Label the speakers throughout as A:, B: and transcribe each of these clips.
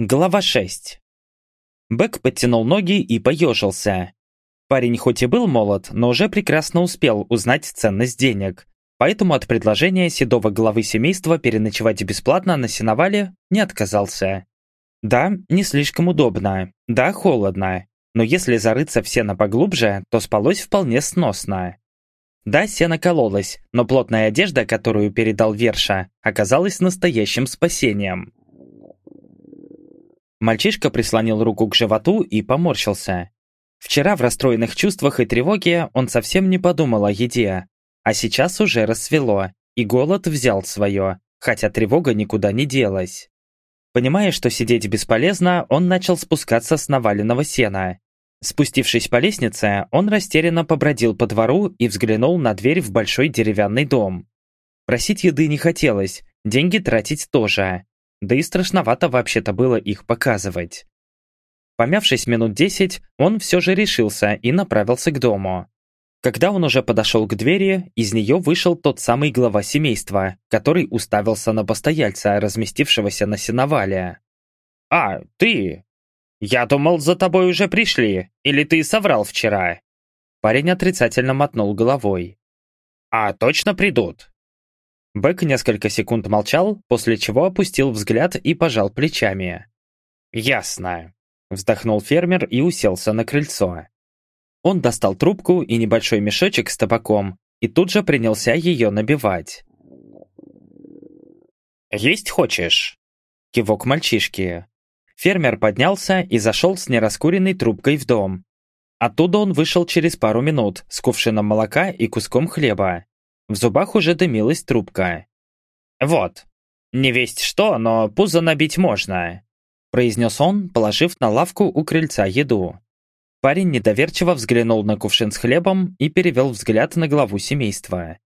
A: Глава 6. Бэк подтянул ноги и поежился. Парень хоть и был молод, но уже прекрасно успел узнать ценность денег, поэтому от предложения седого главы семейства переночевать бесплатно на сеновале не отказался. Да, не слишком удобно, да, холодно, но если зарыться в сено поглубже, то спалось вполне сносно. Да, сено кололось, но плотная одежда, которую передал Верша, оказалась настоящим спасением. Мальчишка прислонил руку к животу и поморщился. Вчера в расстроенных чувствах и тревоге он совсем не подумал о еде. А сейчас уже рассвело, и голод взял свое, хотя тревога никуда не делась. Понимая, что сидеть бесполезно, он начал спускаться с наваленного сена. Спустившись по лестнице, он растерянно побродил по двору и взглянул на дверь в большой деревянный дом. Просить еды не хотелось, деньги тратить тоже да и страшновато вообще-то было их показывать. Помявшись минут десять, он все же решился и направился к дому. Когда он уже подошел к двери, из нее вышел тот самый глава семейства, который уставился на постояльца, разместившегося на сеновале. «А, ты? Я думал, за тобой уже пришли, или ты соврал вчера?» Парень отрицательно мотнул головой. «А точно придут?» Бэк несколько секунд молчал, после чего опустил взгляд и пожал плечами. «Ясно», — вздохнул фермер и уселся на крыльцо. Он достал трубку и небольшой мешочек с табаком и тут же принялся ее набивать. «Есть хочешь?» Кивок мальчишки. Фермер поднялся и зашел с нераскуренной трубкой в дом. Оттуда он вышел через пару минут с кувшином молока и куском хлеба. В зубах уже дымилась трубка. «Вот, не весть что, но пузо набить можно», произнес он, положив на лавку у крыльца еду. Парень недоверчиво взглянул на кувшин с хлебом и перевел взгляд на главу семейства.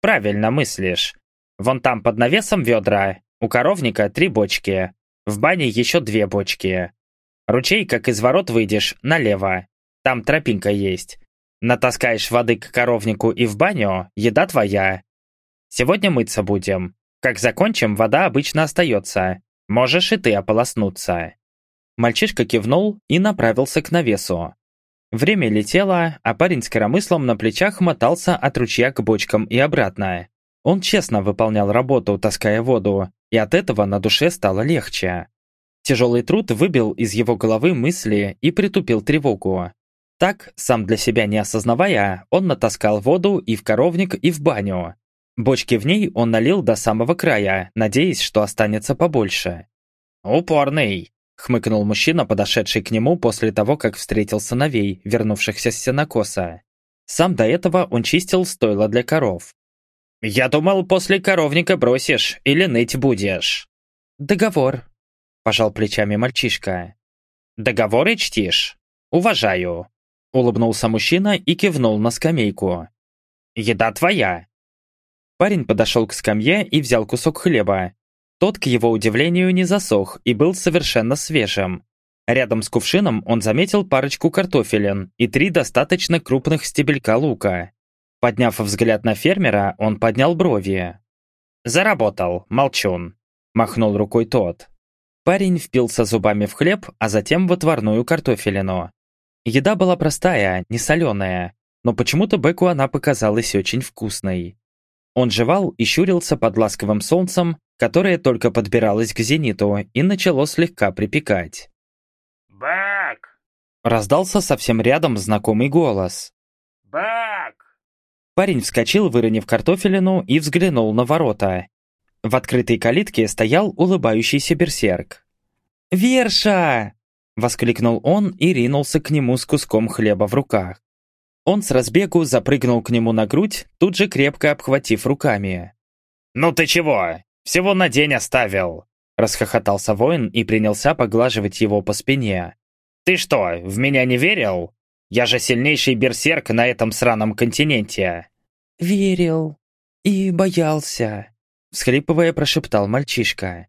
A: «Правильно мыслишь. Вон там под навесом ведра, у коровника три бочки, в бане еще две бочки. Ручей, как из ворот выйдешь, налево. Там тропинка есть. Натаскаешь воды к коровнику и в баню, еда твоя. Сегодня мыться будем. Как закончим, вода обычно остается. Можешь и ты ополоснуться». Мальчишка кивнул и направился к навесу. Время летело, а парень с коромыслом на плечах мотался от ручья к бочкам и обратно. Он честно выполнял работу, таская воду, и от этого на душе стало легче. Тяжелый труд выбил из его головы мысли и притупил тревогу. Так, сам для себя не осознавая, он натаскал воду и в коровник, и в баню. Бочки в ней он налил до самого края, надеясь, что останется побольше. «Упорный!» — хмыкнул мужчина, подошедший к нему после того, как встретил сыновей, вернувшихся с сенокоса. Сам до этого он чистил стойла для коров. «Я думал, после коровника бросишь или ныть будешь». «Договор», — пожал плечами мальчишка. «Договоры чтишь? Уважаю. Улыбнулся мужчина и кивнул на скамейку. «Еда твоя!» Парень подошел к скамье и взял кусок хлеба. Тот, к его удивлению, не засох и был совершенно свежим. Рядом с кувшином он заметил парочку картофелин и три достаточно крупных стебелька лука. Подняв взгляд на фермера, он поднял брови. «Заработал, молчун», – махнул рукой тот. Парень впился зубами в хлеб, а затем в отварную картофелину. Еда была простая, не соленая, но почему-то Беку она показалась очень вкусной. Он жевал и щурился под ласковым солнцем, которое только подбиралось к зениту и начало слегка припекать.
B: «Бэк!»
A: Раздался совсем рядом знакомый голос.
B: «Бэк!»
A: Парень вскочил, выронив картофелину, и взглянул на ворота. В открытой калитке стоял улыбающийся берсерк. «Верша!» Воскликнул он и ринулся к нему с куском хлеба в руках. Он с разбегу запрыгнул к нему на грудь, тут же крепко обхватив руками.
B: «Ну ты чего? Всего на день оставил!»
A: Расхохотался воин и принялся поглаживать его по спине.
B: «Ты что, в меня не верил? Я же сильнейший берсерк на этом сраном континенте!»
A: «Верил и боялся», — всхлипывая прошептал мальчишка.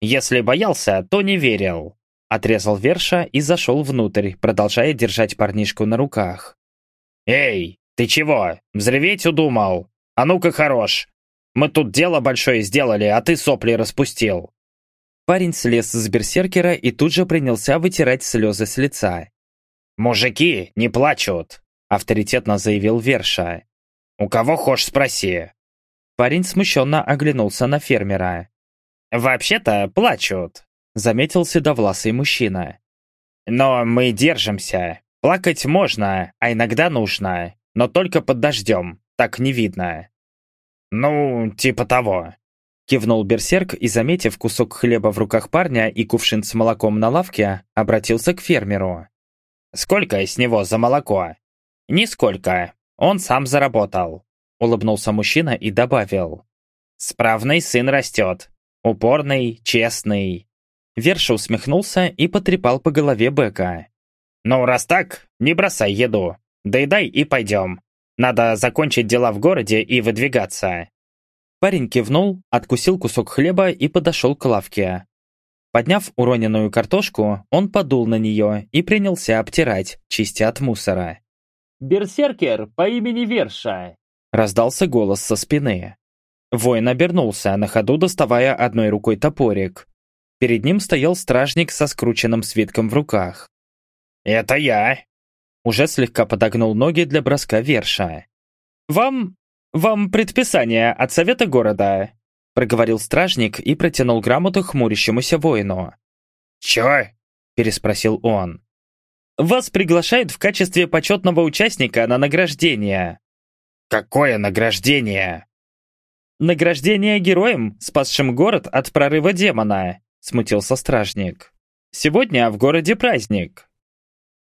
B: «Если боялся, то не верил.
A: Отрезал Верша и зашел внутрь, продолжая держать парнишку на руках.
B: «Эй, ты чего, взреветь удумал? А ну-ка хорош! Мы тут дело большое сделали, а ты сопли распустил!»
A: Парень слез с берсеркера и тут же принялся вытирать слезы с лица.
B: «Мужики не плачут», — авторитетно заявил Верша. «У кого хошь спроси».
A: Парень смущенно оглянулся на фермера.
B: «Вообще-то плачут», — заметил седовласый мужчина. «Но мы держимся. Плакать можно, а иногда нужно, но только под дождем, так не видно». «Ну, типа того», — кивнул берсерк и, заметив кусок хлеба в руках парня и кувшин с молоком на лавке, обратился к фермеру. «Сколько с него за молоко?» «Нисколько. Он сам заработал», — улыбнулся мужчина и добавил. «Справный сын растет. Упорный, честный». Верша усмехнулся и потрепал по голове Бека. «Ну, раз так, не бросай еду. Доедай и пойдем. Надо закончить дела в городе и выдвигаться».
A: Парень кивнул, откусил кусок хлеба и подошел к лавке. Подняв уроненную картошку, он подул на нее и принялся обтирать, чистя от мусора.
B: «Берсеркер по имени Верша!»
A: Раздался голос со спины. Воин обернулся, на ходу доставая одной рукой топорик. Перед ним стоял стражник со скрученным свитком в руках.
B: «Это я!»
A: Уже слегка подогнул ноги для броска Верша.
B: «Вам... вам предписание от совета города!»
A: Проговорил стражник и протянул грамоту хмурящемуся воину.
B: «Чё?»
A: Переспросил он.
B: Вас приглашают в качестве почетного участника на награждение».
A: «Какое награждение?»
B: «Награждение героем, спасшим город от прорыва демона», — смутился стражник. «Сегодня в городе праздник».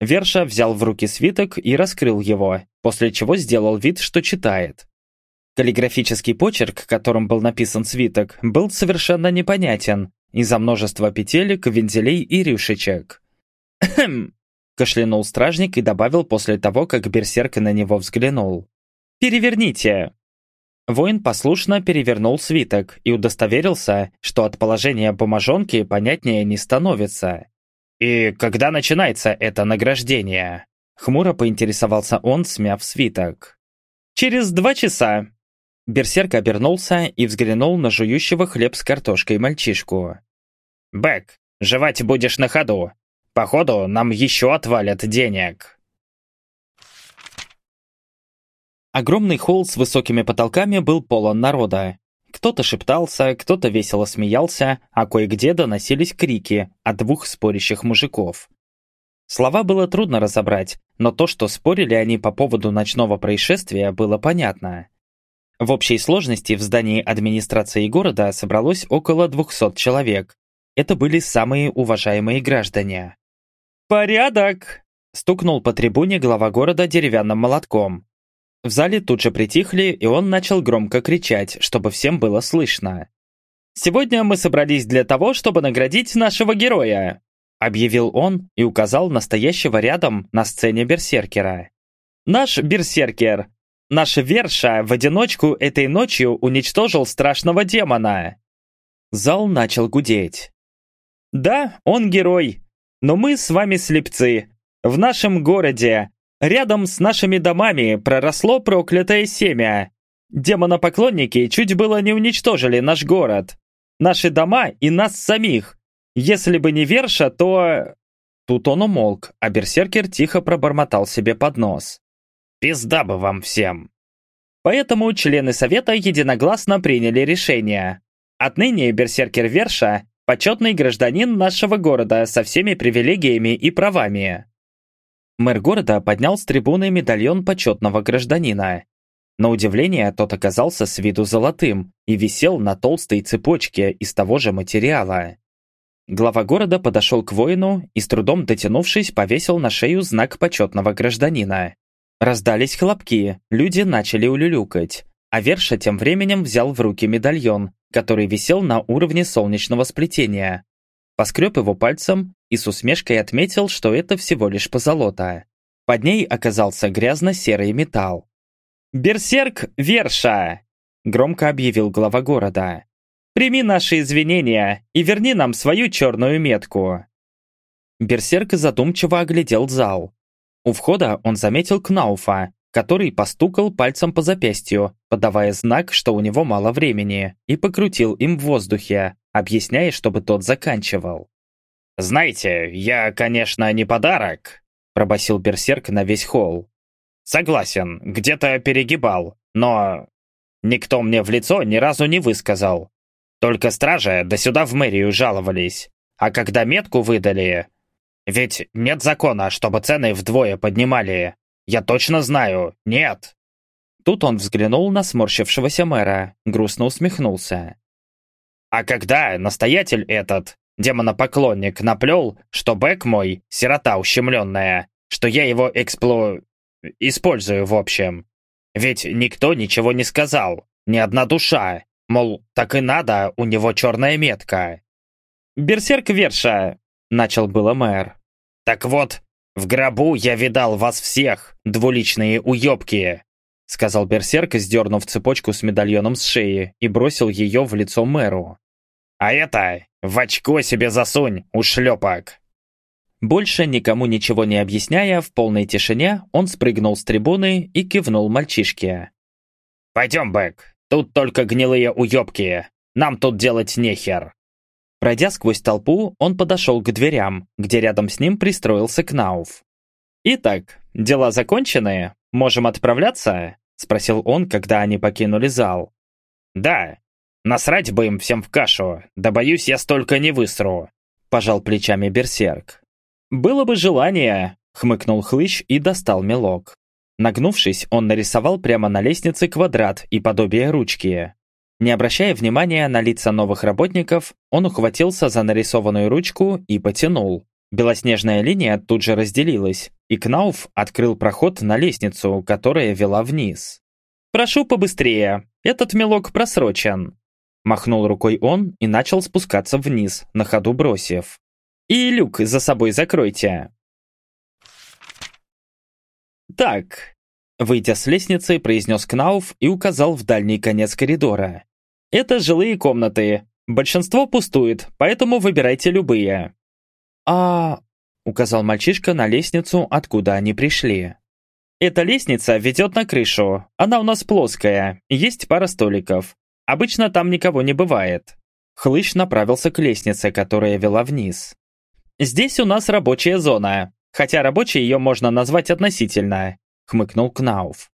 A: Верша взял в руки свиток и раскрыл его, после чего сделал вид, что читает. Каллиграфический почерк, которым был написан свиток, был совершенно непонятен из-за множества петелек, вензелей и рюшечек.
B: «Хм!» Кашлянул стражник и добавил после того, как берсерк на него взглянул. «Переверните!»
A: Воин послушно перевернул свиток и удостоверился, что от положения бумажонки понятнее не становится.
B: «И когда начинается это награждение?»
A: Хмуро поинтересовался он, смяв свиток.
B: «Через два часа».
A: Берсерк обернулся и взглянул на жующего хлеб с картошкой мальчишку.
B: «Бэк, жевать будешь на ходу. Походу, нам еще отвалят денег.
A: Огромный холл с высокими потолками был полон народа. Кто-то шептался, кто-то весело смеялся, а кое-где доносились крики от двух спорящих мужиков. Слова было трудно разобрать, но то, что спорили они по поводу ночного происшествия, было понятно. В общей сложности в здании администрации города собралось около 200 человек. Это были самые уважаемые граждане.
B: «Порядок!» – стукнул по трибуне глава города деревянным молотком.
A: В зале тут же притихли, и он начал громко кричать, чтобы всем было слышно.
B: «Сегодня мы собрались для того, чтобы наградить нашего героя!»
A: Объявил он и указал настоящего рядом на сцене берсеркера.
B: «Наш берсеркер, наш Верша в одиночку этой ночью уничтожил страшного демона!»
A: Зал начал гудеть.
B: «Да, он герой, но мы с вами слепцы. В нашем городе, рядом с нашими домами, проросло проклятое семя. Демонопоклонники чуть было не уничтожили наш город. Наши дома и нас самих. Если бы не Верша, то...»
A: Тут он умолк, а берсеркер тихо пробормотал себе под нос.
B: «Пизда бы вам всем!» Поэтому члены совета единогласно приняли решение. Отныне берсеркер Верша Почетный гражданин нашего города со всеми привилегиями и правами.
A: Мэр города поднял с трибуны медальон почетного гражданина. На удивление, тот оказался с виду золотым и висел на толстой цепочке из того же материала. Глава города подошел к воину и, с трудом дотянувшись, повесил на шею знак почетного гражданина. Раздались хлопки, люди начали улюлюкать, а Верша тем временем взял в руки медальон который висел на уровне солнечного сплетения. Поскреб его пальцем и с усмешкой отметил, что это всего лишь позолота. Под ней оказался грязно-серый металл.
B: «Берсерк Верша!» – громко объявил глава города. «Прими наши извинения и верни нам свою черную метку!»
A: Берсерк задумчиво оглядел зал. У входа он заметил Кнауфа, который постукал пальцем по запястью, подавая знак, что у него мало времени, и покрутил им в воздухе, объясняя, чтобы тот заканчивал.
B: «Знаете, я, конечно, не подарок», – пробасил берсерк на весь холл. «Согласен, где-то перегибал, но никто мне в лицо ни разу не высказал. Только стражи да сюда в мэрию жаловались. А когда метку выдали... Ведь нет закона, чтобы цены вдвое поднимали. Я точно знаю, нет!»
A: Тут он взглянул на сморщившегося мэра, грустно усмехнулся.
B: «А когда настоятель этот, демонопоклонник, наплел, что Бэк мой, сирота ущемленная, что я его экспло... использую в общем. Ведь никто ничего не сказал, ни одна душа, мол, так и надо, у него черная метка».
A: «Берсерк Верша!» — начал было мэр.
B: «Так вот, в гробу я видал вас всех, двуличные уёбки!»
A: сказал берсерк, сдернув цепочку с медальоном с шеи и бросил ее в лицо мэру.
B: «А это в очко себе засунь, ушлепок!»
A: Больше никому ничего не объясняя, в полной тишине он спрыгнул с трибуны и кивнул мальчишке.
B: «Пойдем, Бэк, тут только гнилые уёбки, нам тут делать нехер!»
A: Пройдя сквозь толпу, он подошел к дверям, где рядом с ним пристроился Кнауф. «Итак, дела закончены? Можем отправляться?» Спросил он, когда они покинули зал.
B: «Да, насрать бы им всем в кашу, да боюсь, я столько не высру»,
A: пожал плечами берсерк. «Было бы желание», хмыкнул хлыщ и достал мелок. Нагнувшись, он нарисовал прямо на лестнице квадрат и подобие ручки. Не обращая внимания на лица новых работников, он ухватился за нарисованную ручку и потянул. Белоснежная линия тут же разделилась, и Кнауф открыл проход на лестницу, которая вела вниз. «Прошу побыстрее, этот мелок просрочен!» Махнул рукой он и начал спускаться вниз, на ходу бросив. «И люк за собой закройте!» «Так», выйдя с лестницы, произнес Кнауф и указал в дальний конец коридора. «Это жилые комнаты. Большинство пустует, поэтому выбирайте любые». «А...» — указал мальчишка на лестницу, откуда они пришли. «Эта лестница ведет на крышу. Она у нас плоская, есть пара столиков. Обычно там никого не бывает». Хлыщ направился к лестнице, которая вела вниз. «Здесь у нас рабочая зона, хотя рабочей ее можно назвать относительно», — хмыкнул Кнауф.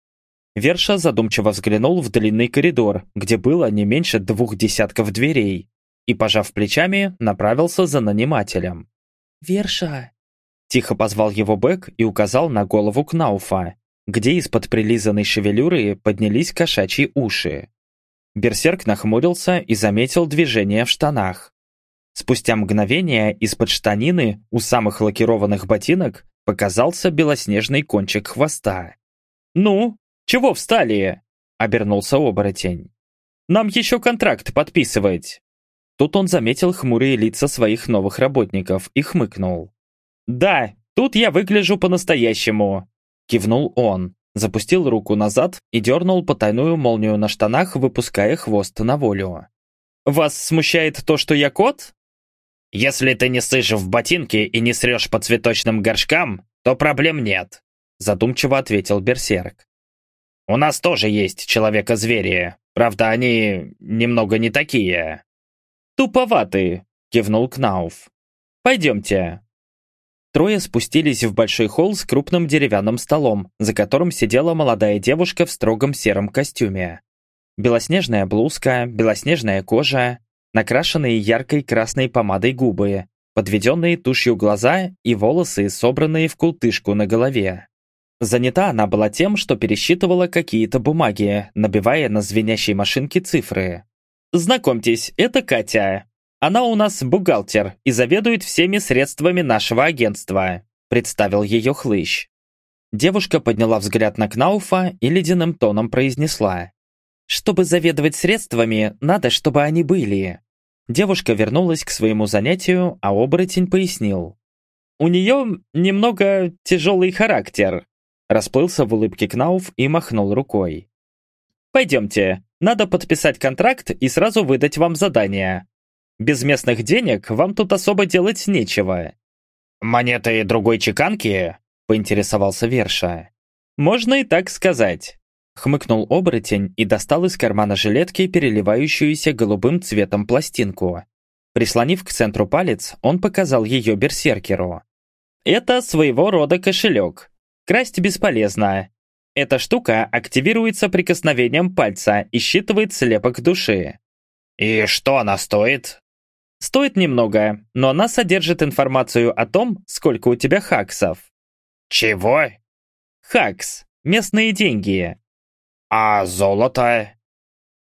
A: Верша задумчиво взглянул в длинный коридор, где было не меньше двух десятков дверей, и, пожав плечами, направился за нанимателем.
C: «Верша!»
A: Тихо позвал его Бэк и указал на голову Кнауфа, где из-под прилизанной шевелюры поднялись кошачьи уши. Берсерк нахмурился и заметил движение в штанах. Спустя мгновение из-под штанины у самых лакированных ботинок показался белоснежный кончик хвоста. «Ну, чего встали?» — обернулся оборотень. «Нам еще контракт подписывать». Тут он заметил хмурые лица своих новых работников и хмыкнул. «Да, тут я выгляжу по-настоящему», – кивнул он, запустил руку назад и дернул потайную молнию на штанах, выпуская хвост на волю. «Вас смущает то, что я кот?»
B: «Если ты не сышь в ботинки и не срешь по цветочным горшкам, то проблем нет», – задумчиво ответил Берсерк. «У нас тоже есть человека-звери, правда, они немного не такие».
A: «Туповатый», – кивнул Кнауф. «Пойдемте». Трое спустились в большой холл с крупным деревянным столом, за которым сидела молодая девушка в строгом сером костюме. Белоснежная блузка, белоснежная кожа, накрашенные яркой красной помадой губы, подведенные тушью глаза и волосы, собранные в култышку на голове. Занята она была тем, что пересчитывала какие-то бумаги, набивая на звенящей машинке цифры. Знакомьтесь, это Катя. Она у нас бухгалтер и заведует всеми средствами нашего агентства», представил ее хлыщ. Девушка подняла взгляд на Кнауфа и ледяным тоном произнесла. «Чтобы заведовать средствами, надо, чтобы они были». Девушка вернулась к своему занятию, а оборотень пояснил. «У нее немного тяжелый характер», расплылся в улыбке Кнауф и махнул рукой. «Пойдемте, надо подписать контракт и сразу выдать вам задание. Без местных денег вам тут особо делать нечего».
B: «Монеты другой чеканки?» – поинтересовался Верша.
A: «Можно и так сказать». Хмыкнул оборотень и достал из кармана жилетки переливающуюся голубым цветом пластинку. Прислонив к центру палец, он показал ее берсеркеру. Это своего рода кошелек. Красть бесполезно. Эта штука активируется прикосновением пальца и считывает слепок души.
B: «И что она стоит?»
A: Стоит немного, но она содержит информацию о том, сколько у тебя хаксов.
B: Чего?
A: Хакс. Местные деньги.
B: А золото?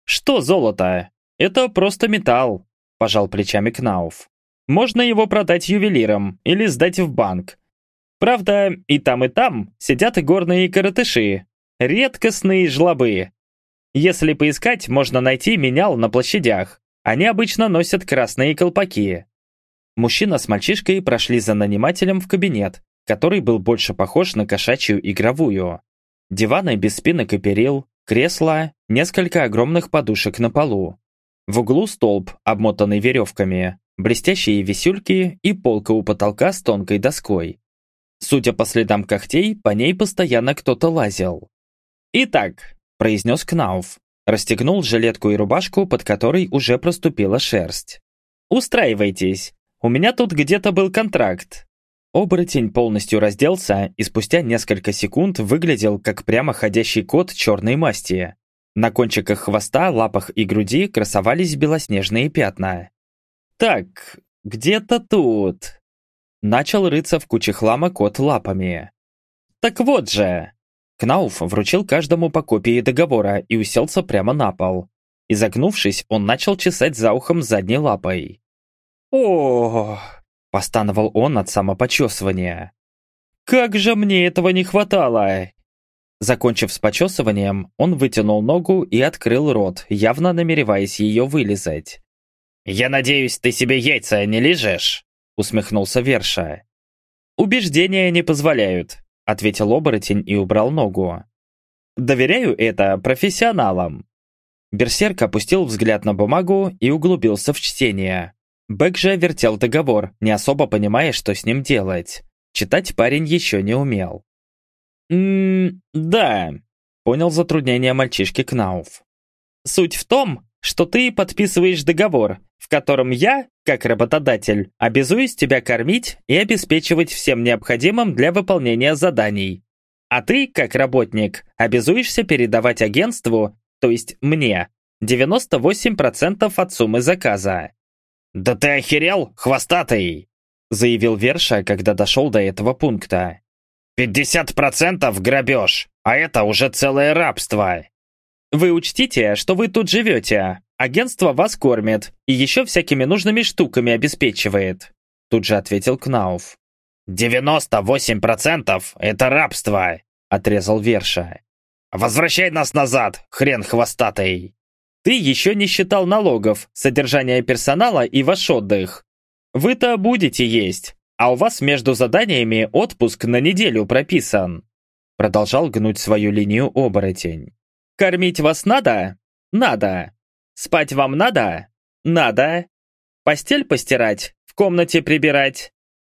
A: Что золото? Это просто металл, пожал плечами Кнауф. Можно его продать ювелирам или сдать в банк. Правда, и там, и там сидят и горные коротыши. Редкостные жлобы. Если поискать, можно найти менял на площадях. Они обычно носят красные колпаки. Мужчина с мальчишкой прошли за нанимателем в кабинет, который был больше похож на кошачью игровую. Диваны без спинок и перил, кресла, несколько огромных подушек на полу. В углу столб, обмотанный веревками, блестящие висюльки и полка у потолка с тонкой доской. Судя по следам когтей, по ней постоянно кто-то лазил. «Итак», – произнес Кнауф, расстегнул жилетку и рубашку, под которой уже проступила шерсть. «Устраивайтесь, у меня тут где-то был контракт. Оборотень полностью разделся и спустя несколько секунд выглядел как прямо ходящий кот черной масти. На кончиках хвоста, лапах и груди красовались белоснежные пятна. «Так, где-то тут...» Начал рыться в куче хлама кот лапами. «Так вот же!» Кнауф вручил каждому по копии договора и уселся прямо на пол. Изогнувшись, он начал чесать за ухом задней лапой. «Ох!» Постановал он от самопочесывания. «Как же мне этого не хватало!» Закончив с почесыванием, он вытянул ногу и открыл рот, явно намереваясь ее вылизать.
B: «Я надеюсь, ты себе яйца не лижешь?» усмехнулся Верша.
A: «Убеждения не позволяют», ответил оборотень и убрал ногу. «Доверяю это профессионалам». Берсерк опустил взгляд на бумагу и углубился в чтение. Бэк же вертел договор, не особо понимая, что с ним делать. Читать парень еще не умел. «Ммм, да», — понял затруднение мальчишки Кнауф. «Суть в том, что ты подписываешь договор, в котором я, как работодатель, обязуюсь тебя кормить и обеспечивать всем необходимым для выполнения заданий. А ты, как работник, обязуешься передавать агентству, то есть мне, 98% от суммы заказа.
B: «Да ты охерел, хвостатый!»
A: заявил Верша, когда дошел до этого пункта.
B: «Пятьдесят процентов грабеж, а это уже целое рабство!»
A: «Вы учтите, что вы тут живете. Агентство вас кормит и еще всякими нужными штуками обеспечивает», тут же ответил Кнауф.
B: «Девяносто восемь процентов — это рабство!» отрезал Верша. «Возвращай нас назад, хрен хвостатый!»
A: Ты еще не считал налогов, содержание персонала и ваш отдых. Вы-то будете есть, а у вас между заданиями отпуск на неделю прописан. Продолжал гнуть свою линию оборотень. Кормить вас надо? Надо. Спать вам надо? Надо. Постель постирать? В комнате прибирать?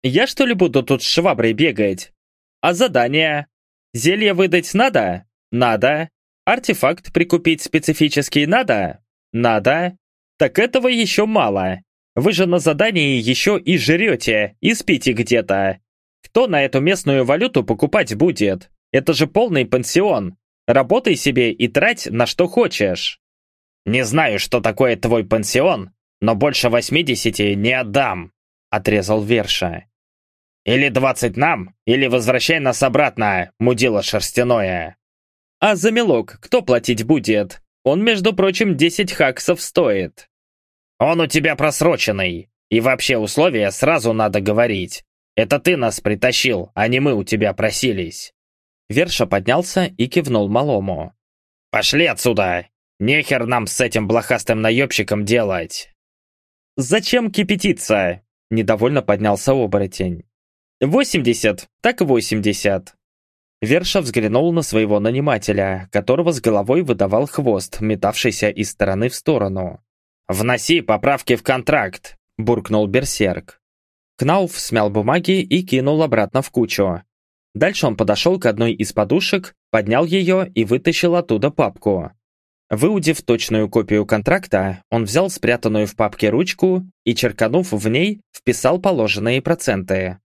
A: Я что ли буду тут с шваброй бегать? А задания? Зелье выдать надо? Надо. Артефакт прикупить специфический надо? Надо. Так этого еще мало. Вы же на задании еще и жрете, и спите где-то. Кто на эту местную валюту покупать будет? Это же полный пансион. Работай себе и трать на что хочешь.
B: Не знаю, что такое твой пансион, но больше 80 не отдам, отрезал Верша. Или 20 нам, или возвращай нас обратно, мудило шерстяное.
A: А за мелок кто платить будет? Он, между прочим, 10 хаксов стоит.
B: Он у тебя просроченный. И вообще условия сразу надо говорить. Это ты нас притащил, а не мы у тебя просились.
A: Верша поднялся и кивнул малому.
B: «Пошли отсюда! Нехер нам с этим блохастым наебщиком делать!»
A: «Зачем кипятиться?» Недовольно поднялся оборотень. «Восемьдесят, так восемьдесят. Верша взглянул на своего нанимателя, которого с головой выдавал хвост, метавшийся из стороны в сторону.
B: «Вноси поправки в контракт!» – буркнул Берсерк.
A: Кнауф смял бумаги и кинул обратно в кучу. Дальше он подошел к одной из подушек, поднял ее и вытащил оттуда папку. Выудив точную копию контракта, он взял спрятанную в папке ручку и, черканув в ней, вписал положенные проценты.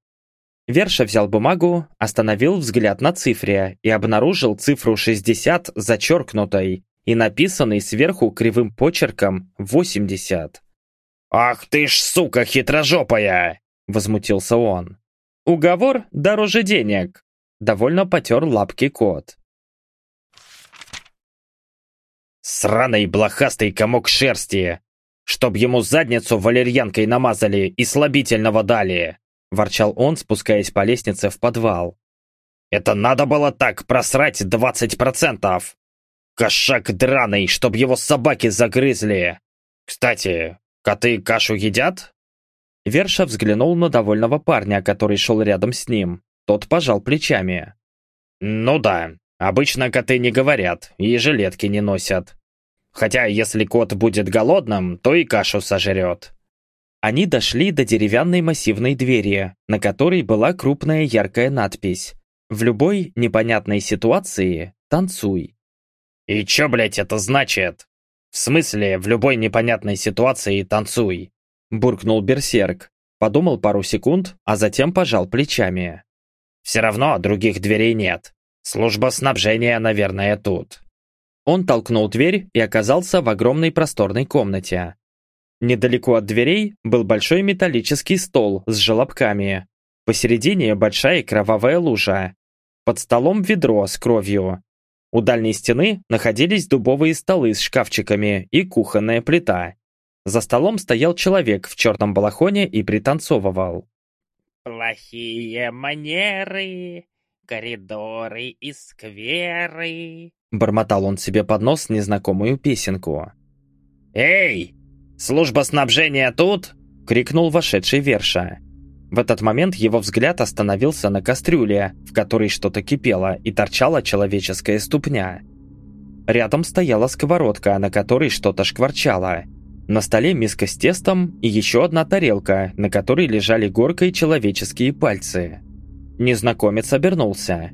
A: Верша взял бумагу, остановил взгляд на цифре и обнаружил цифру 60 зачеркнутой и написанной сверху кривым почерком 80.
B: «Ах ты ж, сука хитрожопая!» – возмутился он.
A: «Уговор дороже денег», – довольно потер лапки кот.
B: «Сраный блохастый комок шерсти! Чтоб ему задницу валерьянкой намазали и слабительного дали!» – ворчал он, спускаясь по лестнице в подвал. «Это надо было так просрать 20%! Кошак драный, чтоб его собаки загрызли! Кстати, коты кашу едят?»
A: Верша взглянул на довольного парня, который шел рядом с ним. Тот пожал плечами.
B: «Ну да, обычно коты не говорят и жилетки не носят. Хотя если кот будет голодным, то и кашу сожрет».
A: Они дошли до деревянной массивной двери, на которой была крупная яркая надпись «В любой непонятной ситуации танцуй».
B: «И чё, блядь, это значит? В смысле, в любой непонятной ситуации танцуй?»
A: Буркнул берсерк, подумал пару секунд, а затем пожал плечами.
B: «Все равно других дверей нет. Служба снабжения, наверное, тут».
A: Он толкнул дверь и оказался в огромной просторной комнате. Недалеко от дверей был большой металлический стол с желобками. Посередине большая кровавая лужа. Под столом ведро с кровью. У дальней стены находились дубовые столы с шкафчиками и кухонная плита. За столом стоял человек в черном балахоне и пританцовывал.
C: «Плохие манеры, коридоры и скверы»,
A: бормотал он себе под нос незнакомую песенку.
B: «Эй, служба снабжения тут?»
A: крикнул вошедший Верша. В этот момент его взгляд остановился на кастрюле, в которой что-то кипело и торчала человеческая ступня. Рядом стояла сковородка, на которой что-то шкварчало – на столе миска с тестом и еще одна тарелка, на которой лежали горкой человеческие пальцы. Незнакомец обернулся.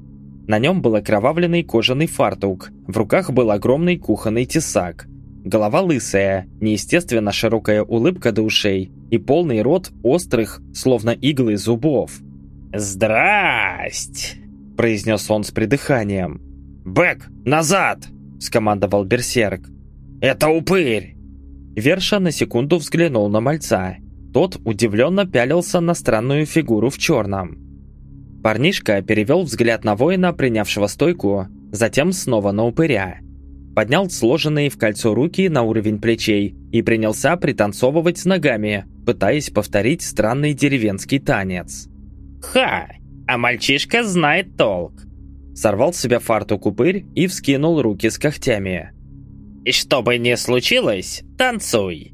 A: На нем был окровавленный кожаный фартук, в руках был огромный кухонный тесак. Голова лысая, неестественно широкая улыбка до ушей и полный рот острых, словно иглы зубов.
B: «Здрасть!» – произнес он с придыханием.
A: «Бэк, назад!» – скомандовал берсерк.
B: «Это упырь!»
A: Верша на секунду взглянул на мальца. Тот удивленно пялился на странную фигуру в черном. Парнишка перевел взгляд на воина, принявшего стойку, затем снова на упыря. Поднял сложенные в кольцо руки на уровень плечей и принялся пританцовывать с ногами, пытаясь повторить странный деревенский танец.
C: «Ха! А мальчишка знает толк!»
A: Сорвал с себя фартук упырь и вскинул руки с когтями.
C: И что бы ни случилось, танцуй.